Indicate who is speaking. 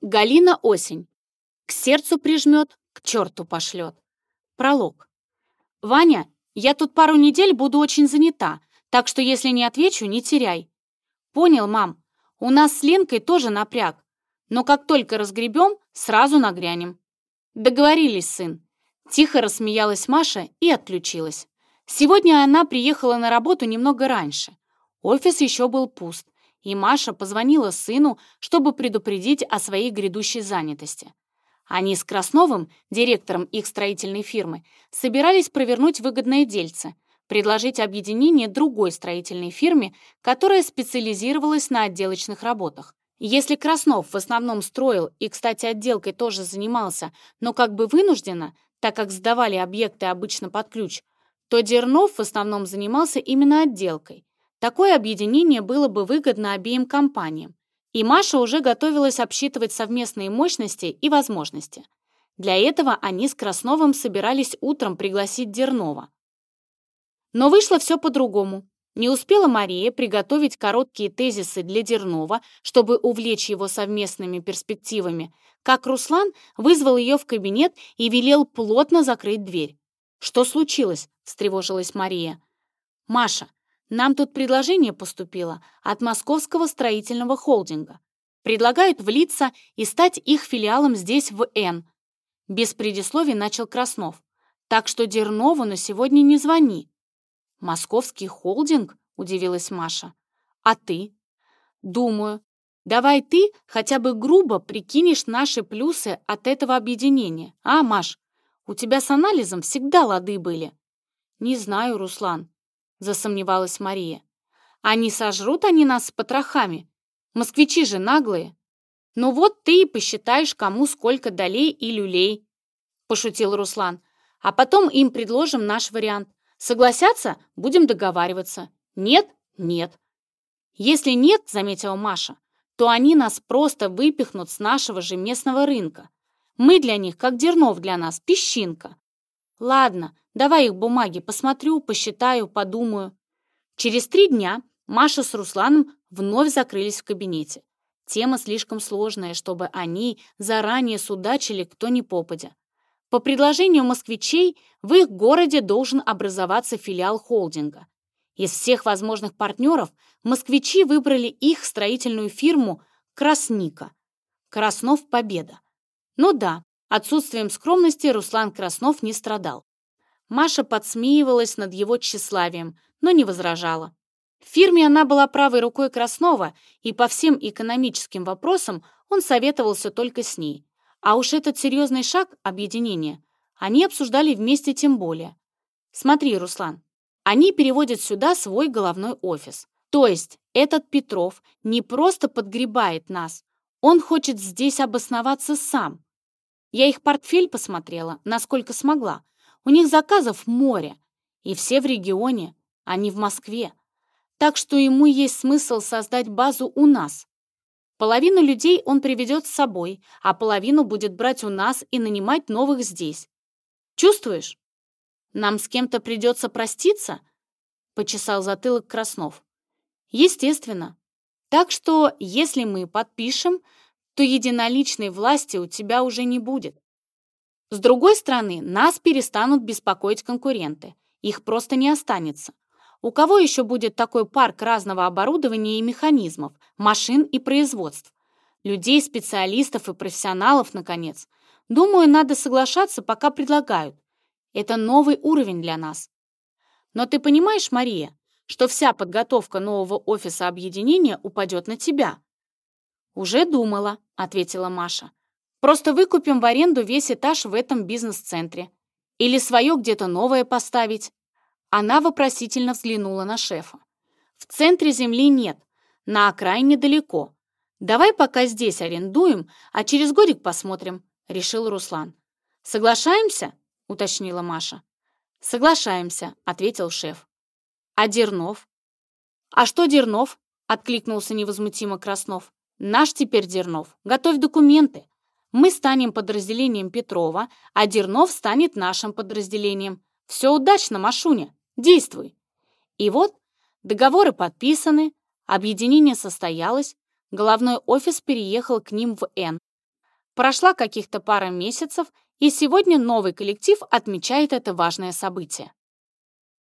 Speaker 1: Галина Осень. К сердцу прижмет, к черту пошлет. Пролог. «Ваня, я тут пару недель буду очень занята, так что если не отвечу, не теряй». «Понял, мам. У нас с Ленкой тоже напряг, но как только разгребем, сразу нагрянем». «Договорились, сын». Тихо рассмеялась Маша и отключилась. Сегодня она приехала на работу немного раньше. Офис еще был пуст, и Маша позвонила сыну, чтобы предупредить о своей грядущей занятости. Они с Красновым, директором их строительной фирмы, собирались провернуть выгодное дельце, предложить объединение другой строительной фирме, которая специализировалась на отделочных работах. Если Краснов в основном строил и, кстати, отделкой тоже занимался, но как бы вынужденно, так как сдавали объекты обычно под ключ, то Дернов в основном занимался именно отделкой. Такое объединение было бы выгодно обеим компаниям. И Маша уже готовилась обсчитывать совместные мощности и возможности. Для этого они с Красновым собирались утром пригласить Дернова. Но вышло все по-другому. Не успела Мария приготовить короткие тезисы для Дернова, чтобы увлечь его совместными перспективами, как Руслан вызвал ее в кабинет и велел плотно закрыть дверь. «Что случилось?» – встревожилась Мария. «Маша, нам тут предложение поступило от Московского строительного холдинга. Предлагают влиться и стать их филиалом здесь, в Н. Без предисловий начал Краснов. Так что Дернову на сегодня не звони. Московский холдинг? Удивилась Маша. А ты? Думаю. Давай ты хотя бы грубо прикинешь наши плюсы от этого объединения. А, Маш, у тебя с анализом всегда лады были. Не знаю, Руслан засомневалась Мария. «А не сожрут они нас с потрохами? Москвичи же наглые. Ну вот ты и посчитаешь, кому сколько долей и люлей», пошутил Руслан. «А потом им предложим наш вариант. Согласятся? Будем договариваться. Нет? Нет». «Если нет, — заметила Маша, — то они нас просто выпихнут с нашего же местного рынка. Мы для них, как Дернов для нас, песчинка. Ладно, давай их бумаги, посмотрю, посчитаю, подумаю. Через три дня Маша с Русланом вновь закрылись в кабинете. Тема слишком сложная, чтобы они заранее судачили кто ни попадя. По предложению москвичей в их городе должен образоваться филиал холдинга. Из всех возможных партнеров москвичи выбрали их строительную фирму «Красника». Краснов Победа. Ну да, Отсутствием скромности Руслан Краснов не страдал. Маша подсмеивалась над его тщеславием, но не возражала. В фирме она была правой рукой Краснова, и по всем экономическим вопросам он советовался только с ней. А уж этот серьезный шаг объединения они обсуждали вместе тем более. Смотри, Руслан, они переводят сюда свой головной офис. То есть этот Петров не просто подгребает нас, он хочет здесь обосноваться сам. Я их портфель посмотрела, насколько смогла. У них заказов море, и все в регионе, а не в Москве. Так что ему есть смысл создать базу у нас. Половину людей он приведет с собой, а половину будет брать у нас и нанимать новых здесь. Чувствуешь? Нам с кем-то придется проститься? Почесал затылок Краснов. Естественно. Так что, если мы подпишем, то единоличной власти у тебя уже не будет. С другой стороны, нас перестанут беспокоить конкуренты. Их просто не останется. У кого еще будет такой парк разного оборудования и механизмов, машин и производств? Людей, специалистов и профессионалов, наконец. Думаю, надо соглашаться, пока предлагают. Это новый уровень для нас. Но ты понимаешь, Мария, что вся подготовка нового офиса объединения упадет на тебя? «Уже думала», — ответила Маша. «Просто выкупим в аренду весь этаж в этом бизнес-центре. Или свое где-то новое поставить». Она вопросительно взглянула на шефа. «В центре земли нет, на окраине далеко. Давай пока здесь арендуем, а через годик посмотрим», — решил Руслан. «Соглашаемся?» — уточнила Маша. «Соглашаемся», — ответил шеф. «А Дернов?» «А что Дернов?» — откликнулся невозмутимо Краснов. Наш теперь Дернов. Готовь документы. Мы станем подразделением Петрова, а Дернов станет нашим подразделением. Все удачно, Машуня. Действуй. И вот договоры подписаны, объединение состоялось, головной офис переехал к ним в Н. Прошла каких-то пара месяцев, и сегодня новый коллектив отмечает это важное событие.